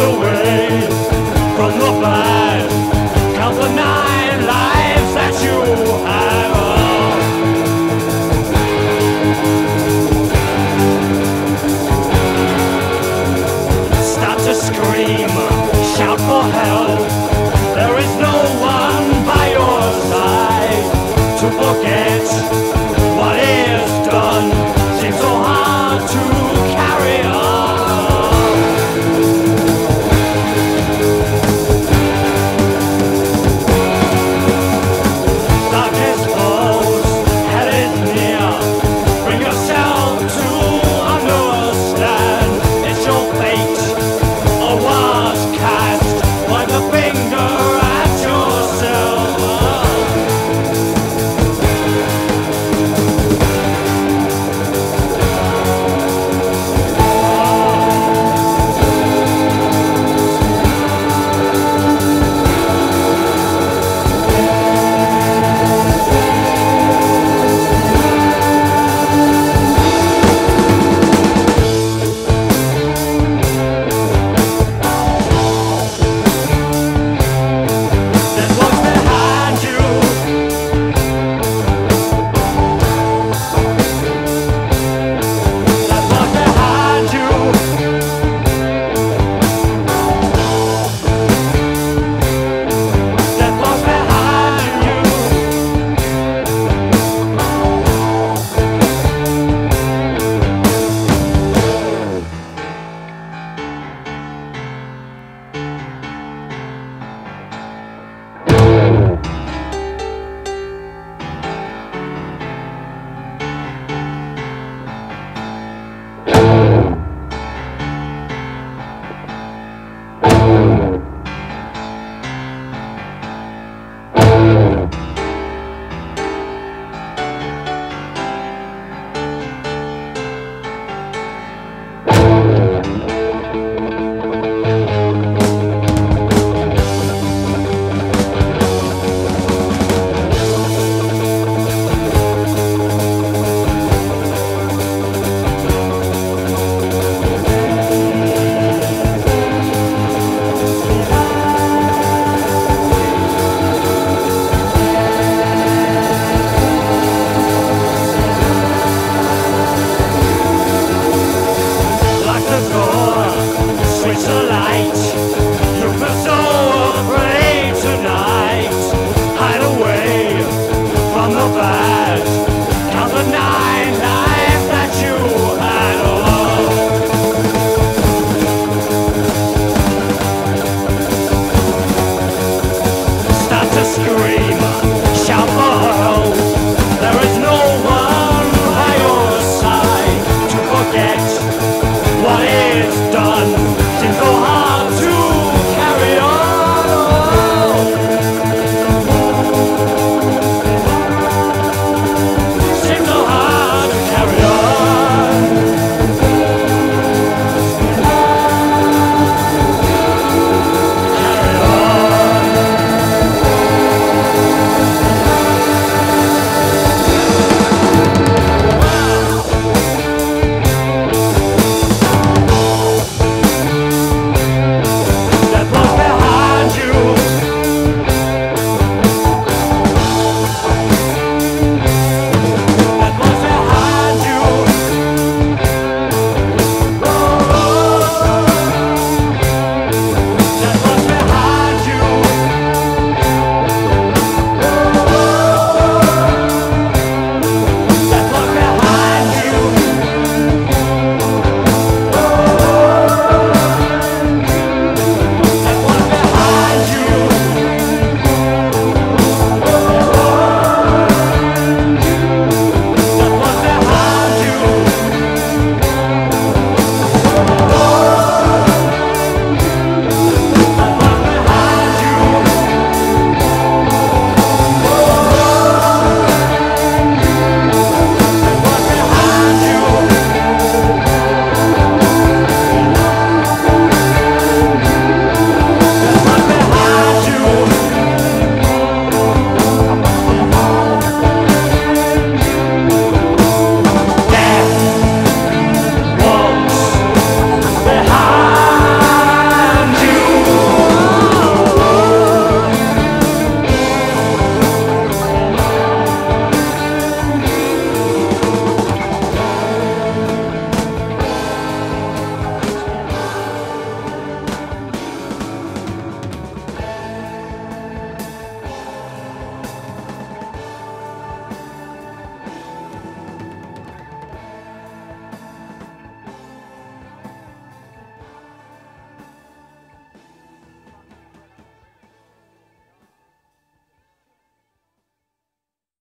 away from the. Count the nine lives that you have. Start to scream, shout for help. There is no